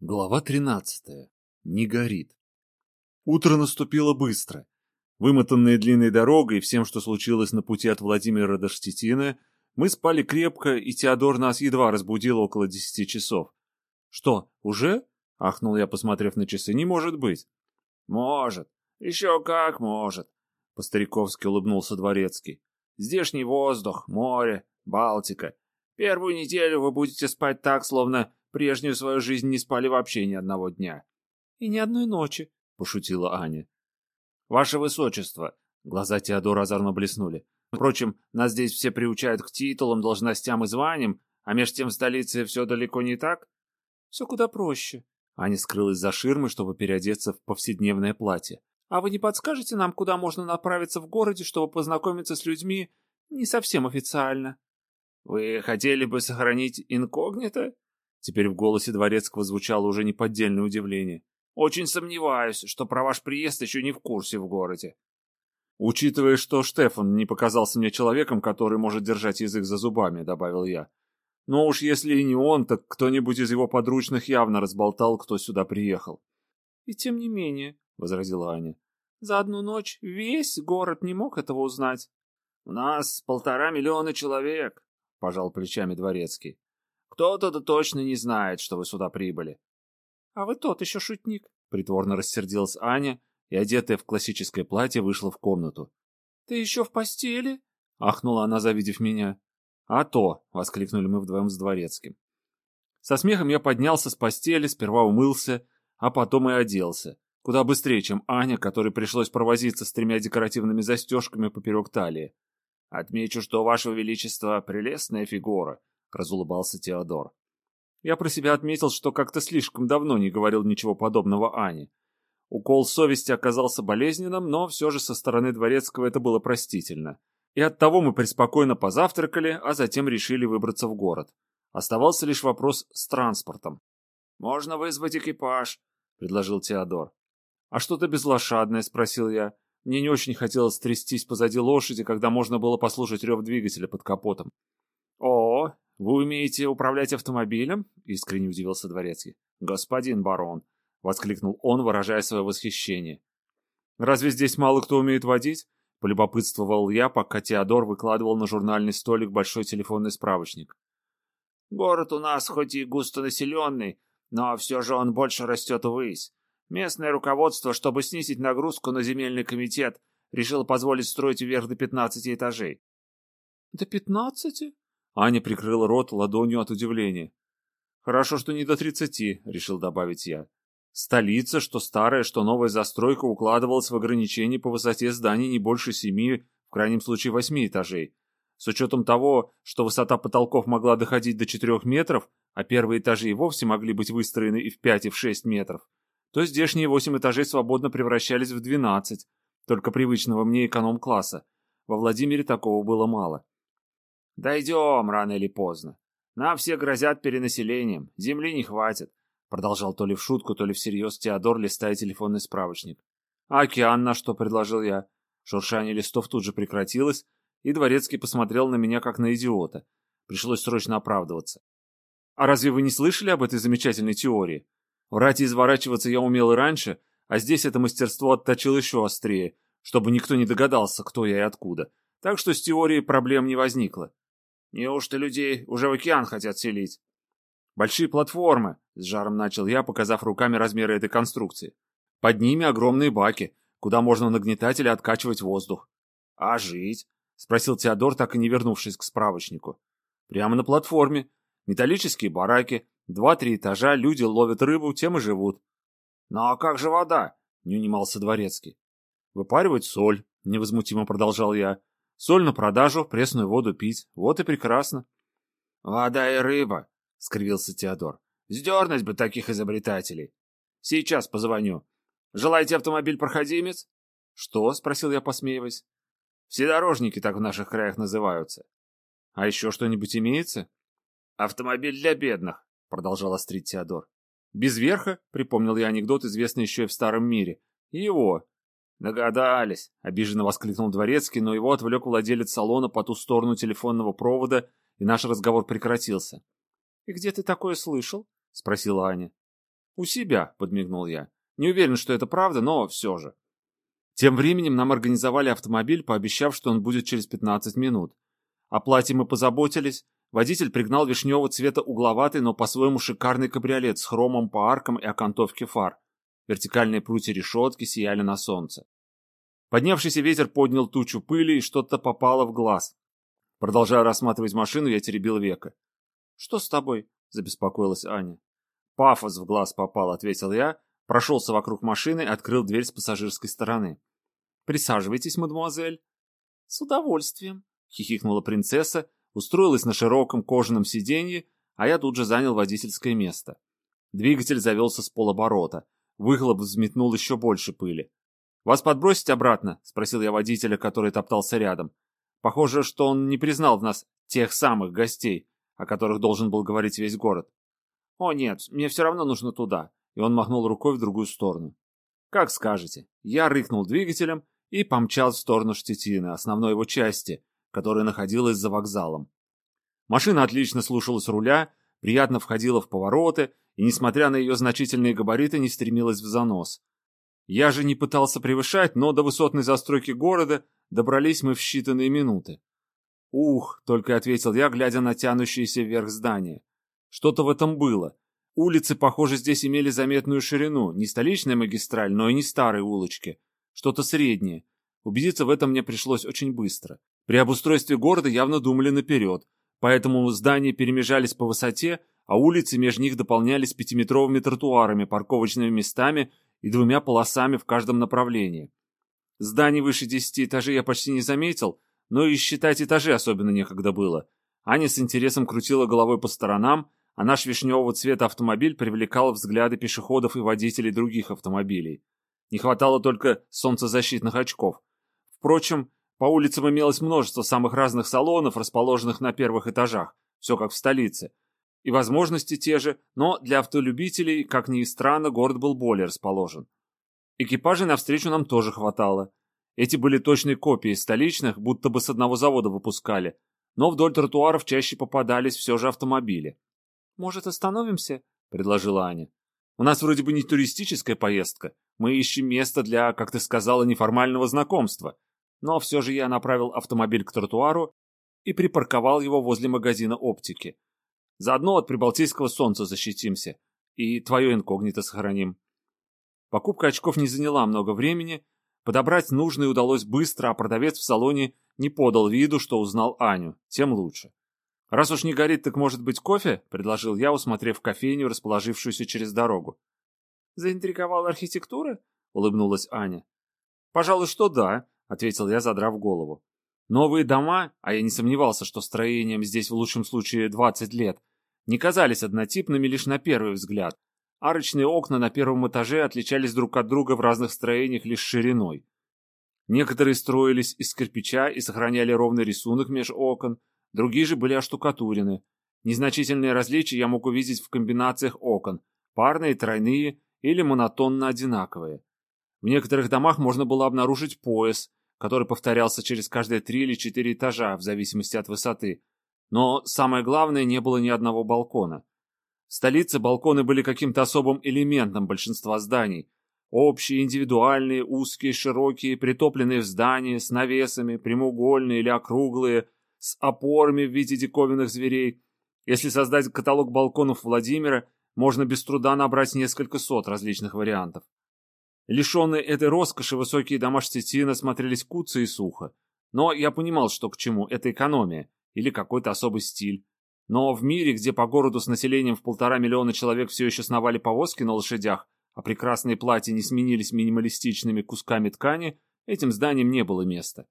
Глава 13. Не горит. Утро наступило быстро. Вымотанные длинной дорогой и всем, что случилось на пути от Владимира до Штетина, мы спали крепко, и Теодор нас едва разбудил около десяти часов. «Что, уже?» — ахнул я, посмотрев на часы. «Не может быть». «Может. Еще как может», — по-стариковски улыбнулся Дворецкий. «Здешний воздух, море, Балтика. Первую неделю вы будете спать так, словно прежнюю свою жизнь не спали вообще ни одного дня. — И ни одной ночи, — пошутила Аня. — Ваше Высочество, — глаза Теодора озорно блеснули. Впрочем, нас здесь все приучают к титулам, должностям и званиям, а меж тем в столице все далеко не так. — Все куда проще. Аня скрылась за ширмой, чтобы переодеться в повседневное платье. — А вы не подскажете нам, куда можно направиться в городе, чтобы познакомиться с людьми не совсем официально? Вы хотели бы сохранить инкогнито? Теперь в голосе Дворецкого звучало уже неподдельное удивление. Очень сомневаюсь, что про ваш приезд еще не в курсе в городе. Учитывая, что Штефан не показался мне человеком, который может держать язык за зубами, добавил я. Но уж если и не он, так кто-нибудь из его подручных явно разболтал, кто сюда приехал. И тем не менее, возразила Аня, за одну ночь весь город не мог этого узнать. У нас полтора миллиона человек, — пожал плечами дворецкий. «Кто-то да точно не знает, что вы сюда прибыли». «А вы тот еще шутник», — притворно рассердилась Аня и, одетая в классическое платье, вышла в комнату. «Ты еще в постели?» — ахнула она, завидев меня. «А то!» — воскликнули мы вдвоем с дворецким. Со смехом я поднялся с постели, сперва умылся, а потом и оделся. Куда быстрее, чем Аня, которой пришлось провозиться с тремя декоративными застежками поперек талии. «Отмечу, что, Ваше Величество, прелестная фигура», — разулыбался Теодор. Я про себя отметил, что как-то слишком давно не говорил ничего подобного Ане. Укол совести оказался болезненным, но все же со стороны Дворецкого это было простительно. И оттого мы преспокойно позавтракали, а затем решили выбраться в город. Оставался лишь вопрос с транспортом. «Можно вызвать экипаж», — предложил Теодор. «А что-то безлошадное?» — спросил я. Мне не очень хотелось трястись позади лошади, когда можно было послушать рев двигателя под капотом. «О, вы умеете управлять автомобилем?» — искренне удивился Дворецкий. «Господин барон!» — воскликнул он, выражая свое восхищение. «Разве здесь мало кто умеет водить?» — полюбопытствовал я, пока Теодор выкладывал на журнальный столик большой телефонный справочник. «Город у нас хоть и густонаселенный, но все же он больше растет ввысь. Местное руководство, чтобы снизить нагрузку на земельный комитет, решило позволить строить вверх до 15 этажей. До 15? Аня прикрыла рот ладонью от удивления. Хорошо, что не до 30, решил добавить я. Столица, что старая, что новая застройка укладывалась в ограничения по высоте зданий не больше семи, в крайнем случае восьми этажей. С учетом того, что высота потолков могла доходить до четырех метров, а первые этажи и вовсе могли быть выстроены и в пять, и в шесть метров, то здешние восемь этажей свободно превращались в двенадцать, только привычного мне эконом-класса. Во Владимире такого было мало. «Дойдем рано или поздно. Нам все грозят перенаселением, земли не хватит», продолжал то ли в шутку, то ли всерьез Теодор, листая телефонный справочник. «А океан на что?» — предложил я. Шуршание листов тут же прекратилось, и Дворецкий посмотрел на меня как на идиота. Пришлось срочно оправдываться. «А разве вы не слышали об этой замечательной теории? Врать и изворачиваться я умел и раньше, а здесь это мастерство отточил еще острее, чтобы никто не догадался, кто я и откуда. Так что с теорией проблем не возникло. Неужто людей уже в океан хотят селить? Большие платформы, с жаром начал я, показав руками размеры этой конструкции. Под ними огромные баки, куда можно нагнетать или откачивать воздух. А жить? Спросил Теодор, так и не вернувшись к справочнику. Прямо на платформе. Металлические бараки, Два-три этажа, люди ловят рыбу, тем и живут. — Ну а как же вода? — не унимался дворецкий. — Выпаривать соль, — невозмутимо продолжал я. — Соль на продажу, пресную воду пить. Вот и прекрасно. — Вода и рыба, — скривился Теодор. — Сдернуть бы таких изобретателей. Сейчас позвоню. Желаете автомобиль-проходимец? — Что? — спросил я, посмеиваясь. — Вседорожники так в наших краях называются. — А еще что-нибудь имеется? — Автомобиль для бедных. — продолжал острить Теодор. «Без верха?» — припомнил я анекдот, известный еще и в старом мире. «Его». «Догадались!» — обиженно воскликнул Дворецкий, но его отвлек владелец салона по ту сторону телефонного провода, и наш разговор прекратился. «И где ты такое слышал?» — спросила Аня. «У себя», — подмигнул я. «Не уверен, что это правда, но все же». Тем временем нам организовали автомобиль, пообещав, что он будет через 15 минут. О плате мы позаботились. Водитель пригнал вишневого цвета угловатый, но по-своему шикарный кабриолет с хромом по аркам и окантовке фар. Вертикальные прутья решетки сияли на солнце. Поднявшийся ветер поднял тучу пыли, и что-то попало в глаз. Продолжая рассматривать машину, я теребил века. «Что с тобой?» — забеспокоилась Аня. «Пафос в глаз попал», — ответил я, прошелся вокруг машины и открыл дверь с пассажирской стороны. «Присаживайтесь, мадемуазель». «С удовольствием», — хихикнула принцесса, устроилась на широком кожаном сиденье, а я тут же занял водительское место. Двигатель завелся с полоборота. Выхлоп взметнул еще больше пыли. «Вас подбросить обратно?» — спросил я водителя, который топтался рядом. Похоже, что он не признал в нас тех самых гостей, о которых должен был говорить весь город. «О нет, мне все равно нужно туда», и он махнул рукой в другую сторону. «Как скажете». Я рыкнул двигателем и помчал в сторону Штетины, основной его части, которая находилась за вокзалом. Машина отлично слушалась руля, приятно входила в повороты и, несмотря на ее значительные габариты, не стремилась в занос. Я же не пытался превышать, но до высотной застройки города добрались мы в считанные минуты. «Ух!» — только ответил я, глядя на тянущееся вверх здание. Что-то в этом было. Улицы, похоже, здесь имели заметную ширину, не столичная магистраль, но и не старые улочки. Что-то среднее. Убедиться в этом мне пришлось очень быстро. При обустройстве города явно думали наперед, поэтому здания перемежались по высоте, а улицы между них дополнялись пятиметровыми тротуарами, парковочными местами и двумя полосами в каждом направлении. Зданий выше десяти этажей я почти не заметил, но и считать этажи особенно некогда было. Аня с интересом крутила головой по сторонам, а наш вишневого цвета автомобиль привлекал взгляды пешеходов и водителей других автомобилей. Не хватало только солнцезащитных очков. Впрочем, по улицам имелось множество самых разных салонов, расположенных на первых этажах, все как в столице. И возможности те же, но для автолюбителей, как ни странно, город был более расположен. Экипажей навстречу нам тоже хватало. Эти были точной копии столичных, будто бы с одного завода выпускали, но вдоль тротуаров чаще попадались все же автомобили. «Может, остановимся?» — предложила Аня. «У нас вроде бы не туристическая поездка. Мы ищем место для, как ты сказала, неформального знакомства но все же я направил автомобиль к тротуару и припарковал его возле магазина оптики. Заодно от прибалтийского солнца защитимся и твое инкогнито сохраним. Покупка очков не заняла много времени, подобрать нужные удалось быстро, а продавец в салоне не подал виду, что узнал Аню, тем лучше. «Раз уж не горит, так может быть кофе?» — предложил я, усмотрев кофейню, расположившуюся через дорогу. «Заинтриговала архитектура?» — улыбнулась Аня. «Пожалуй, что да», — ответил я, задрав голову. Новые дома, а я не сомневался, что строением здесь в лучшем случае 20 лет, не казались однотипными лишь на первый взгляд. Арочные окна на первом этаже отличались друг от друга в разных строениях лишь шириной. Некоторые строились из кирпича и сохраняли ровный рисунок меж окон, другие же были оштукатурены. Незначительные различия я мог увидеть в комбинациях окон, парные, тройные или монотонно одинаковые. В некоторых домах можно было обнаружить пояс, который повторялся через каждые три или четыре этажа, в зависимости от высоты. Но самое главное, не было ни одного балкона. В столице балконы были каким-то особым элементом большинства зданий. Общие, индивидуальные, узкие, широкие, притопленные в здания, с навесами, прямоугольные или округлые, с опорами в виде диковинных зверей. Если создать каталог балконов Владимира, можно без труда набрать несколько сот различных вариантов. Лишенные этой роскоши высокие дома Штетина смотрелись куцо и сухо. Но я понимал, что к чему, это экономия или какой-то особый стиль. Но в мире, где по городу с населением в полтора миллиона человек все еще сновали повозки на лошадях, а прекрасные платья не сменились минималистичными кусками ткани, этим зданиям не было места.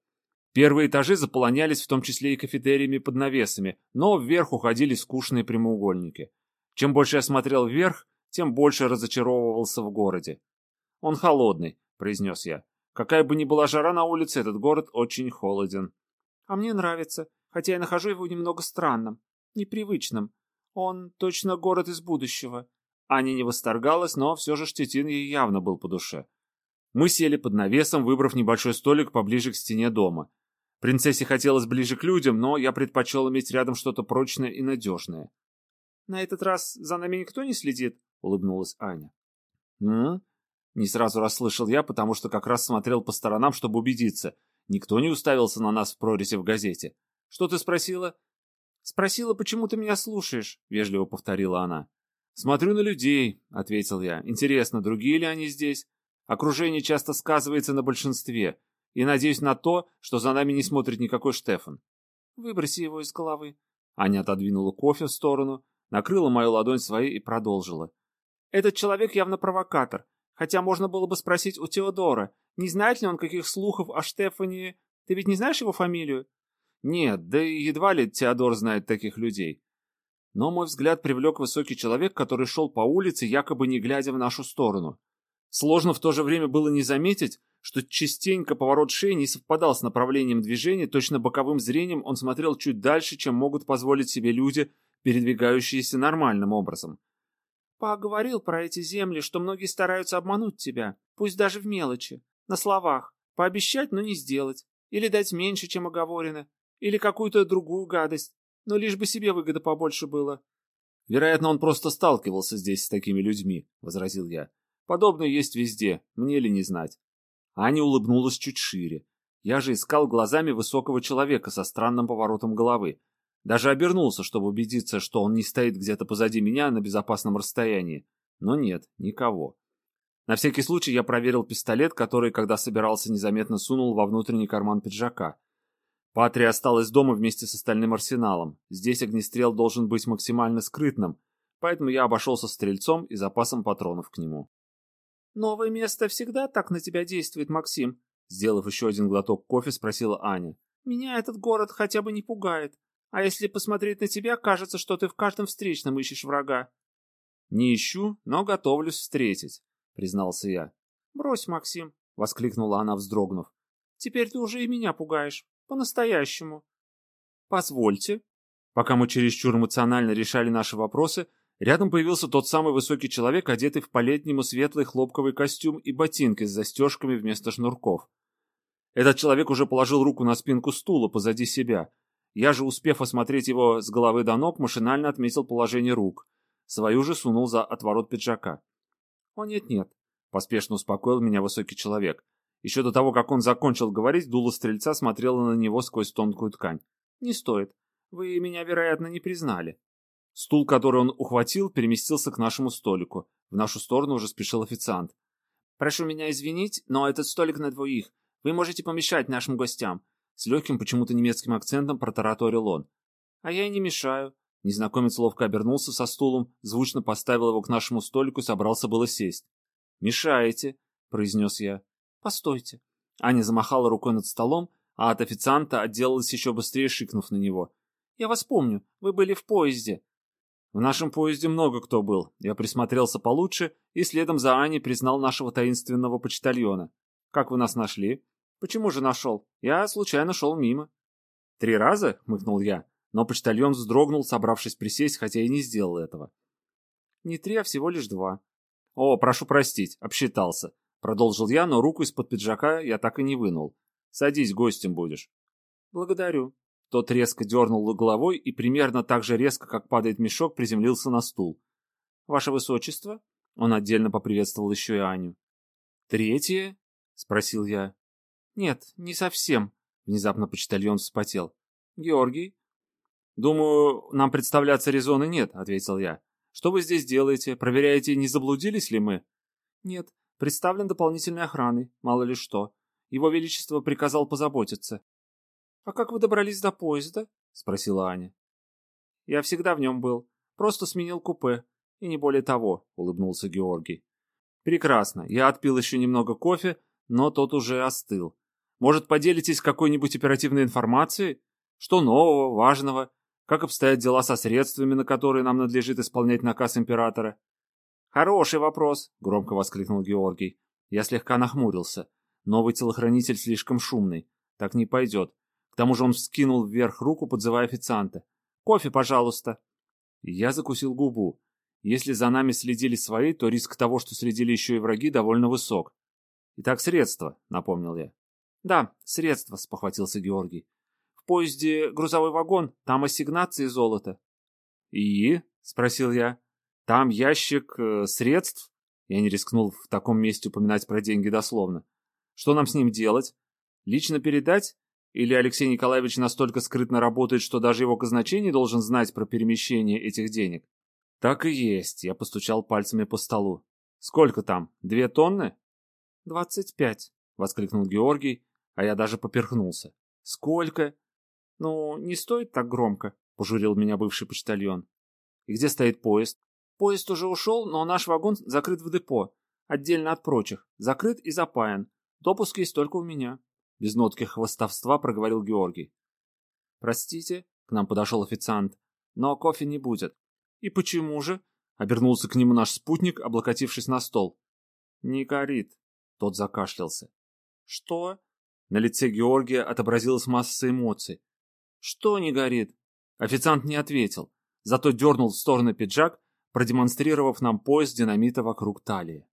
Первые этажи заполонялись в том числе и кафетериями под навесами, но вверх уходили скучные прямоугольники. Чем больше я смотрел вверх, тем больше разочаровывался в городе. «Он холодный», — произнес я. «Какая бы ни была жара на улице, этот город очень холоден». «А мне нравится, хотя я нахожу его немного странным, непривычным. Он точно город из будущего». Аня не восторгалась, но все же Штетин ей явно был по душе. Мы сели под навесом, выбрав небольшой столик поближе к стене дома. Принцессе хотелось ближе к людям, но я предпочел иметь рядом что-то прочное и надежное. «На этот раз за нами никто не следит?» — улыбнулась Аня. «М?», Не сразу расслышал я, потому что как раз смотрел по сторонам, чтобы убедиться. Никто не уставился на нас в прорези в газете. «Что ты спросила?» «Спросила, почему ты меня слушаешь?» — вежливо повторила она. «Смотрю на людей», — ответил я. «Интересно, другие ли они здесь? Окружение часто сказывается на большинстве, и надеюсь на то, что за нами не смотрит никакой Штефан». «Выброси его из головы». Аня отодвинула кофе в сторону, накрыла мою ладонь своей и продолжила. «Этот человек явно провокатор, хотя можно было бы спросить у Теодора, не знает ли он каких слухов о Штефане... Ты ведь не знаешь его фамилию?» Нет, да и едва ли Теодор знает таких людей. Но мой взгляд привлек высокий человек, который шел по улице, якобы не глядя в нашу сторону. Сложно в то же время было не заметить, что частенько поворот шеи не совпадал с направлением движения, точно боковым зрением он смотрел чуть дальше, чем могут позволить себе люди, передвигающиеся нормальным образом. «Поговорил про эти земли, что многие стараются обмануть тебя, пусть даже в мелочи, на словах, пообещать, но не сделать, или дать меньше, чем оговорено, или какую-то другую гадость, но лишь бы себе выгода побольше было. Вероятно, он просто сталкивался здесь с такими людьми, возразил я. Подобное есть везде, мне ли не знать. Аня улыбнулась чуть шире. Я же искал глазами высокого человека со странным поворотом головы. Даже обернулся, чтобы убедиться, что он не стоит где-то позади меня на безопасном расстоянии. Но нет, никого. На всякий случай я проверил пистолет, который, когда собирался, незаметно сунул во внутренний карман пиджака. Патрия осталась дома вместе с остальным арсеналом. Здесь огнестрел должен быть максимально скрытным, поэтому я обошелся стрельцом и запасом патронов к нему. «Новое место всегда так на тебя действует, Максим?» Сделав еще один глоток кофе, спросила Аня. «Меня этот город хотя бы не пугает. А если посмотреть на тебя, кажется, что ты в каждом встречном ищешь врага». «Не ищу, но готовлюсь встретить», — признался я. «Брось, Максим», — воскликнула она, вздрогнув. «Теперь ты уже и меня пугаешь. По-настоящему. Позвольте. Пока мы чересчур эмоционально решали наши вопросы, рядом появился тот самый высокий человек, одетый в по-летнему светлый хлопковый костюм и ботинки с застежками вместо шнурков. Этот человек уже положил руку на спинку стула позади себя. Я же, успев осмотреть его с головы до ног, машинально отметил положение рук. Свою же сунул за отворот пиджака. «О, нет-нет», — поспешно успокоил меня высокий человек. Еще до того, как он закончил говорить, дуло стрельца смотрело на него сквозь тонкую ткань. «Не стоит. Вы меня, вероятно, не признали». Стул, который он ухватил, переместился к нашему столику. В нашу сторону уже спешил официант. «Прошу меня извинить, но этот столик на двоих. Вы можете помешать нашим гостям». С легким почему-то немецким акцентом протараторил он. «А я и не мешаю». Незнакомец ловко обернулся со стулом, звучно поставил его к нашему столику и собрался было сесть. «Мешаете», — произнес я. «Постойте». Аня замахала рукой над столом, а от официанта отделалась еще быстрее, шикнув на него. «Я вас помню, вы были в поезде». В нашем поезде много кто был. Я присмотрелся получше и следом за Аней признал нашего таинственного почтальона. «Как вы нас нашли?» «Почему же нашел? Я случайно шел мимо». «Три раза?» — хмыкнул я, но почтальон вздрогнул, собравшись присесть, хотя и не сделал этого. «Не три, а всего лишь два». «О, прошу простить, обсчитался. Продолжил я, но руку из-под пиджака я так и не вынул. Садись, гостем будешь. Благодарю. Тот резко дернул головой и примерно так же резко, как падает мешок, приземлился на стул. Ваше Высочество? Он отдельно поприветствовал еще и Аню. Третье? Спросил я. Нет, не совсем. Внезапно почтальон вспотел. Георгий? Думаю, нам представляться резоны нет, ответил я. Что вы здесь делаете? Проверяете, не заблудились ли мы? Нет, Представлен дополнительной охраной, мало ли что. Его Величество приказал позаботиться. — А как вы добрались до поезда? — спросила Аня. — Я всегда в нем был. Просто сменил купе. И не более того, — улыбнулся Георгий. — Прекрасно. Я отпил еще немного кофе, но тот уже остыл. Может, поделитесь какой-нибудь оперативной информацией? Что нового, важного? Как обстоят дела со средствами, на которые нам надлежит исполнять наказ императора? «Хороший вопрос», — громко воскликнул Георгий. Я слегка нахмурился. Новый телохранитель слишком шумный. Так не пойдет. К тому же он вскинул вверх руку, подзывая официанта. «Кофе, пожалуйста». Я закусил губу. Если за нами следили свои, то риск того, что следили еще и враги, довольно высок. «Итак, средства», — напомнил я. «Да, средства», — спохватился Георгий. «В поезде грузовой вагон, там ассигнации золота». «И?» — спросил я. Там ящик э, средств? Я не рискнул в таком месте упоминать про деньги дословно. Что нам с ним делать? Лично передать? Или Алексей Николаевич настолько скрытно работает, что даже его казначей должен знать про перемещение этих денег? Так и есть, я постучал пальцами по столу. Сколько там? Две тонны? Двадцать пять, воскликнул Георгий, а я даже поперхнулся. Сколько? Ну, не стоит так громко, пожурил меня бывший почтальон. И где стоит поезд? Поезд уже ушел, но наш вагон закрыт в депо, отдельно от прочих, закрыт и запаян. Допуск есть только у меня. Без нотки хвостовства проговорил Георгий. Простите, к нам подошел официант, но кофе не будет. И почему же? Обернулся к нему наш спутник, облокотившись на стол. Не горит. Тот закашлялся. Что? На лице Георгия отобразилась масса эмоций. Что не горит? Официант не ответил, зато дернул в сторону пиджак, продемонстрировав нам пояс динамита вокруг талии.